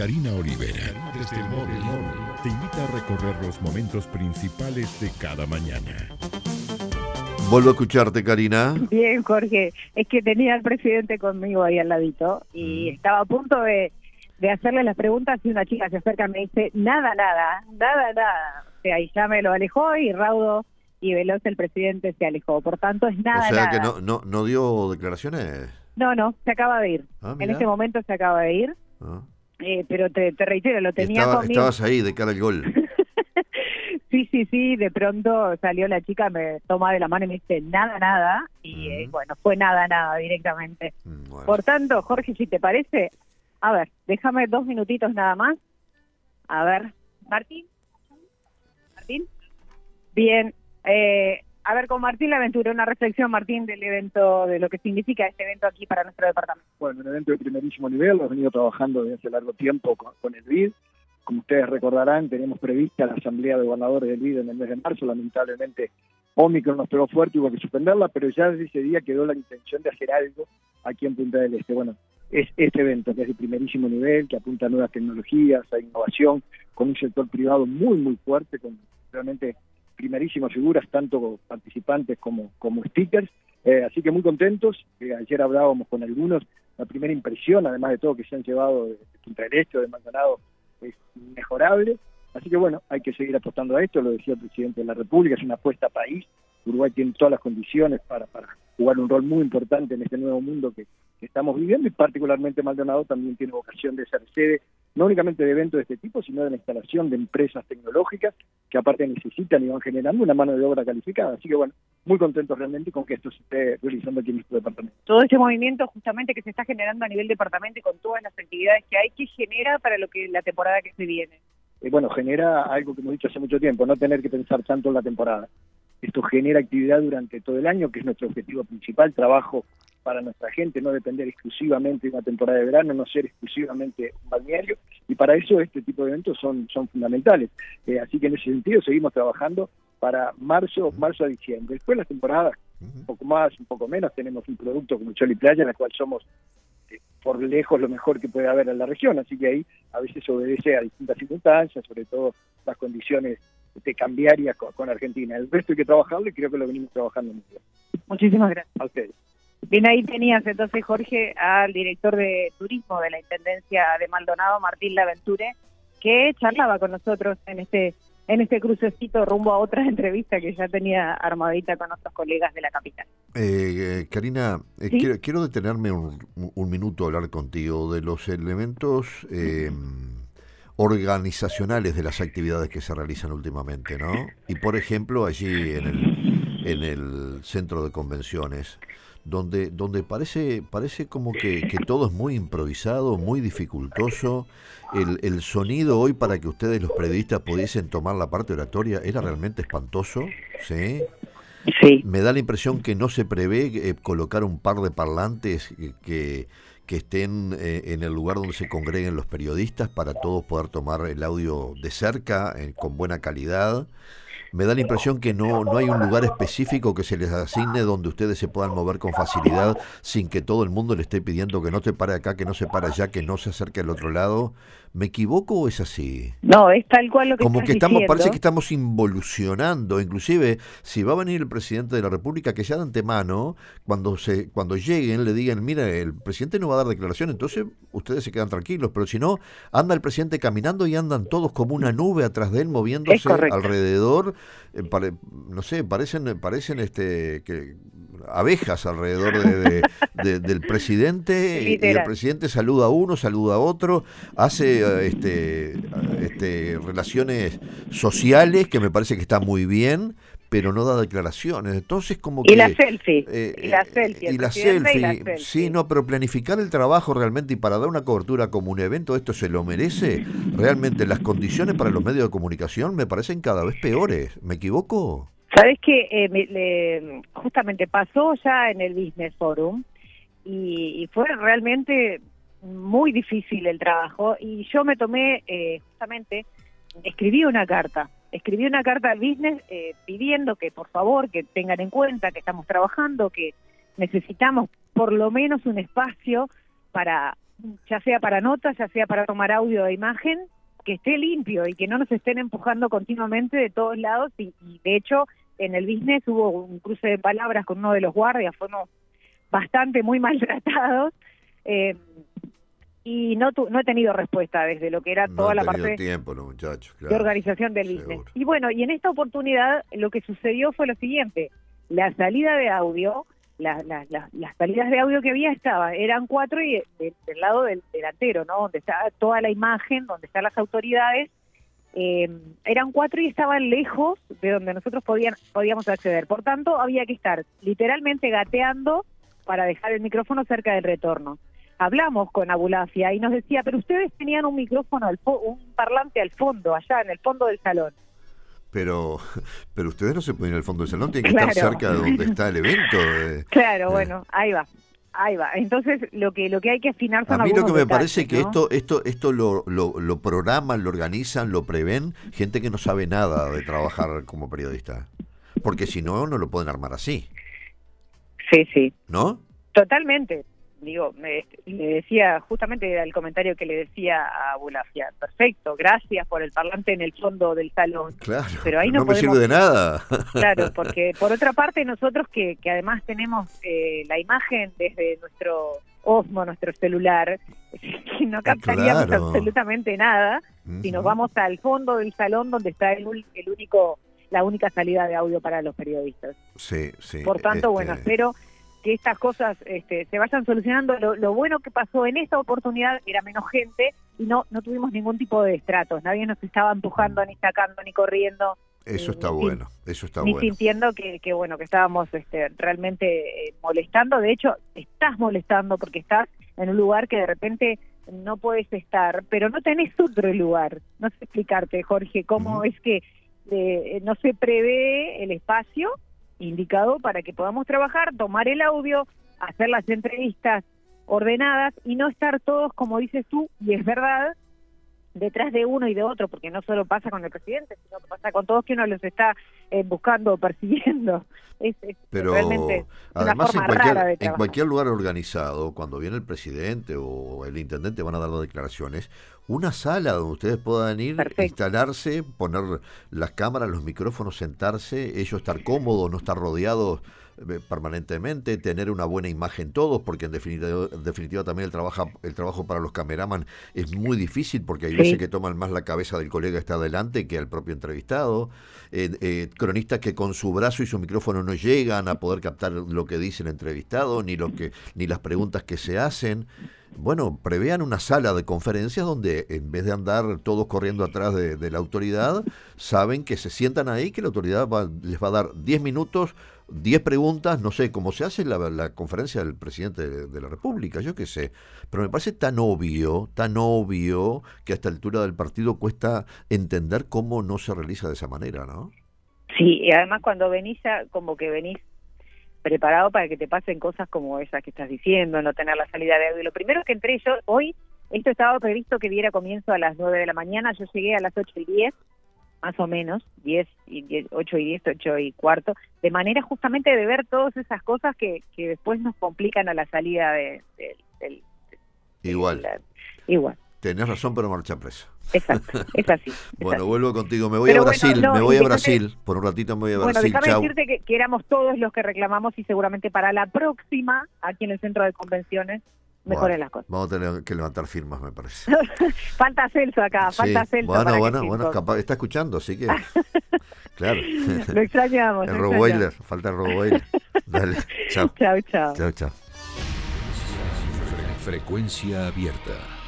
Karina Olivera, desde el móvil, te invita a recorrer los momentos principales de cada mañana. Vuelvo a escucharte, Karina. Bien, Jorge. Es que tenía al presidente conmigo ahí al ladito y mm. estaba a punto de, hacerle las preguntas y una chica se acerca y me dice, nada, nada, nada, nada. O sea, y ya me lo alejó y raudo y veloz el presidente se alejó. Por tanto, es nada, O sea, que no, no, no dio declaraciones. No, no, se acaba de ir. Ah, en este momento se acaba de ir. Ah. Eh, pero te, reitero, lo tenía Estaba, Estabas ahí de cara al gol. sí, sí, sí, de pronto salió la chica, me toma de la mano y me dice nada, nada. Y eh, bueno, fue nada, nada directamente. Mm, Por tanto, Jorge, si te parece, a ver, déjame dos minutitos nada más. A ver, Martín. Martín. Bien, eh, a ver, con Martín Laventura, una reflexión, Martín, del evento, de lo que significa este evento aquí para nuestro departamento. Bueno, un evento de primerísimo nivel, lo hemos venido trabajando desde hace largo tiempo con, el BID. Como ustedes recordarán, tenemos prevista la asamblea de gobernadores del BID en el mes de marzo. Lamentablemente, Omicron nos pegó fuerte, hubo que suspenderla, pero ya desde ese día quedó la intención de hacer algo aquí en Punta del Este. Bueno, es este evento que es de primerísimo nivel, que apunta a nuevas tecnologías, a innovación, con un sector privado muy, muy fuerte, con realmente primerísimas figuras, tanto participantes como, como stickers. Eh, así que muy contentos. Eh, ayer hablábamos con algunos. La primera impresión, además de todo que se han llevado de Punta del Este o de Maldonado, es mejorable. Así que bueno, hay que seguir apostando a esto, lo decía el presidente de la República, es una apuesta a país. Uruguay tiene todas las condiciones para, para jugar un rol muy importante en este nuevo mundo que, que estamos viviendo y particularmente Maldonado también tiene vocación de ser sede no únicamente de eventos de este tipo, sino de la instalación de empresas tecnológicas que aparte necesitan y van generando una mano de obra calificada. Así que bueno, muy contentos realmente con que esto se esté realizando aquí en nuestro departamento. Todo este movimiento justamente que se está generando a nivel departamento y con todas las actividades que hay, ¿qué genera para lo que la temporada que se viene? Eh, bueno, genera algo que hemos dicho hace mucho tiempo, no tener que pensar tanto en la temporada. Esto genera actividad durante todo el año, que es nuestro objetivo principal, trabajo para nuestra gente, no depender exclusivamente de una temporada de verano, no ser exclusivamente un balneario, y para eso este tipo de eventos son, son fundamentales. Eh, así que en ese sentido seguimos trabajando para marzo, marzo a diciembre. Después las temporadas, un poco más, un poco menos, tenemos un producto como Choli Playa, en el cual somos eh, por lejos lo mejor que puede haber en la región, así que ahí a veces obedece a distintas circunstancias, sobre todo las condiciones de cambiarias con, Argentina. El resto hay que trabajarlo y creo que lo venimos trabajando muy bien. Muchísimas gracias. A ustedes. Bien, ahí tenías entonces, Jorge, al director de turismo de la Intendencia de Maldonado, Martín Laventure, que charlaba con nosotros en este en este crucecito rumbo a otra entrevista que ya tenía armadita con otros colegas de la capital. Eh, eh Karina, eh, quiero, detenerme un, minuto a hablar contigo de los elementos eh, organizacionales de las actividades que se realizan últimamente, ¿no? Y por ejemplo, allí en el, en el centro de convenciones, donde, donde parece, parece como que, todo es muy improvisado, muy dificultoso. El, el, sonido hoy para que ustedes los periodistas pudiesen tomar la parte oratoria era realmente espantoso, ¿sí? Sí. Me da la impresión que no se prevé eh, colocar un par de parlantes que, que estén eh, en el lugar donde se congreguen los periodistas para todos poder tomar el audio de cerca, eh, con buena calidad me da la impresión que no, no hay un lugar específico que se les asigne donde ustedes se puedan mover con facilidad sin que todo el mundo le esté pidiendo que no te pare acá, que no se pare allá, que no se acerque al otro lado. ¿Me equivoco o es así? No, es tal cual lo que Como que estamos, parece que estamos involucionando, inclusive si va a venir el presidente de la República, que ya de antemano, cuando se, cuando lleguen, le digan, mira, el presidente no va a dar declaración, entonces ustedes se quedan tranquilos, pero si no, anda el presidente caminando y andan todos como una nube atrás de él, moviéndose alrededor, eh, no sé, parecen, parecen este que abejas alrededor de, del presidente y el presidente saluda a uno, saluda a otro, hace eh, este, este, relaciones sociales que me parece que está muy bien, pero no da declaraciones. Entonces, como que. Y la selfie. Eh, y la selfie. Y la selfie. Sí, no, pero planificar el trabajo realmente y para dar una cobertura como un evento, esto se lo merece. Realmente, las condiciones para los medios de comunicación me parecen cada vez peores. ¿Me equivoco? Sabes que eh, justamente pasó ya en el Business Forum y, fue realmente muy difícil el trabajo y yo me tomé eh, justamente, escribí una carta, escribí una carta al business eh, pidiendo que por favor que tengan en cuenta que estamos trabajando, que necesitamos por lo menos un espacio para ya sea para notas, ya sea para tomar audio de imagen, que esté limpio y que no nos estén empujando continuamente de todos lados. Y, de hecho, en el business hubo un cruce de palabras con uno de los guardias, fuimos bastante muy maltratados. Eh, y no no he tenido respuesta desde lo que era toda la parte tiempo, muchachos, de organización del business. Y bueno, y en esta oportunidad lo que sucedió fue lo siguiente, la salida de audio, las salidas de audio que había estaba, eran cuatro y del, lado del delantero, ¿no? Donde está toda la imagen, donde están las autoridades, eh, eran cuatro y estaban lejos de donde nosotros podían, podíamos acceder. Por tanto, había que estar literalmente gateando para dejar el micrófono cerca del retorno hablamos con Abulafia y nos decía, pero ustedes tenían un micrófono, al un parlante al fondo, allá en el fondo del salón. Pero, pero ustedes no se pueden ir al fondo del salón, tienen que estar cerca de donde está el evento. Eh. Claro, eh. bueno, ahí va. Ahí va. Entonces, lo que lo que hay que afinar son A mí lo que me parece que esto esto esto lo, lo, lo programan, lo organizan, lo prevén gente que no sabe nada de trabajar como periodista. Porque si no, no lo pueden armar así. Sí, sí. ¿No? Totalmente digo, me, le decía, justamente era el comentario que le decía a Bulafia, perfecto, gracias por el parlante en el fondo del salón. Claro, pero ahí no, me sirve de nada. Claro, porque por otra parte nosotros que, que además tenemos eh, la imagen desde nuestro Osmo, nuestro celular, no ah, captaríamos absolutamente nada si nos vamos al fondo del salón donde está el, el único la única salida de audio para los periodistas. Sí, sí. Por tanto, bueno, este espero que estas cosas este, se vayan solucionando. Lo, bueno que pasó en esta oportunidad era menos gente y no, no tuvimos ningún tipo de estratos. Nadie nos estaba empujando, ni sacando, ni corriendo. Eso está bueno, eso está ni bueno. sintiendo que, que, bueno, que estábamos este, realmente eh, molestando. De hecho, estás molestando porque estás en un lugar que de repente no puedes estar, pero no tenés otro lugar. No sé explicarte, Jorge, cómo es que eh, no se prevé el espacio indicado para que podamos trabajar, tomar el audio, hacer las entrevistas ordenadas y no estar todos, como dices tú, y es verdad, detrás de uno y de otro, porque no solo pasa con el presidente, sino que pasa con todos que uno los está eh, buscando o persiguiendo. Es, Pero realmente además en cualquier, en cualquier lugar organizado, cuando viene el presidente o el intendente van a dar declaraciones, una sala donde ustedes puedan ir, instalarse, poner las cámaras, los micrófonos, sentarse, ellos estar cómodos, no estar rodeados eh, permanentemente, tener una buena imagen todos, porque en definitiva, definitiva también el trabajo, el trabajo para los cameraman es muy difícil, porque hay veces que toman más la cabeza del colega que está adelante que al propio entrevistado. Eh, eh, cronistas que con su brazo y su micrófono no llegan a poder captar lo que dice el entrevistado, ni, lo que, ni las preguntas que se hacen. Bueno, prevean una sala de conferencias donde en vez de andar todos corriendo atrás de, la autoridad, saben que se sientan ahí, que la autoridad les va a dar 10 minutos 10 preguntas, no sé, cómo se hace la, conferencia del presidente de, la República, yo qué sé. Pero me parece tan obvio, tan obvio, que a esta altura del partido cuesta entender cómo no se realiza de esa manera, ¿no? Sí, y además cuando venís, como que venís preparado para que te pasen cosas como esas que estás diciendo, no tener la salida de audio. Lo primero que entré yo, hoy, esto estaba previsto que diera comienzo a las 9 de la mañana, yo llegué a las 8 y 10 más o menos, 10 y 10, 8 y 10, 8 y cuarto, de manera justamente de ver todas esas cosas que, que después nos complican a la salida de, del... igual. igual. Tenés razón, pero marcha presa. Exacto, es así. bueno, vuelvo contigo. Me voy a Brasil, me voy a Brasil. Por un ratito me voy a Brasil. Bueno, déjame decirte que, que, éramos todos los que reclamamos y seguramente para la próxima, aquí en el centro de convenciones, mejoren las cosas. Vamos a tener que levantar firmas, me parece. falta Celso acá, falta Celso. Bueno, bueno, bueno, capaz, está escuchando, así que. claro. Lo extrañamos. El Roboiler, falta el Roboiler. Dale, chao. Chao, chao. Chao, chao. Frecuencia abierta.